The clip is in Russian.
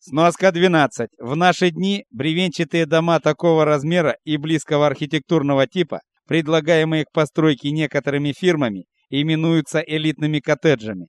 Сноска 12. В наши дни бревенчатые дома такого размера и близкого архитектурного типа, предлагаемые к постройке некоторыми фирмами, именуются элитными коттеджами.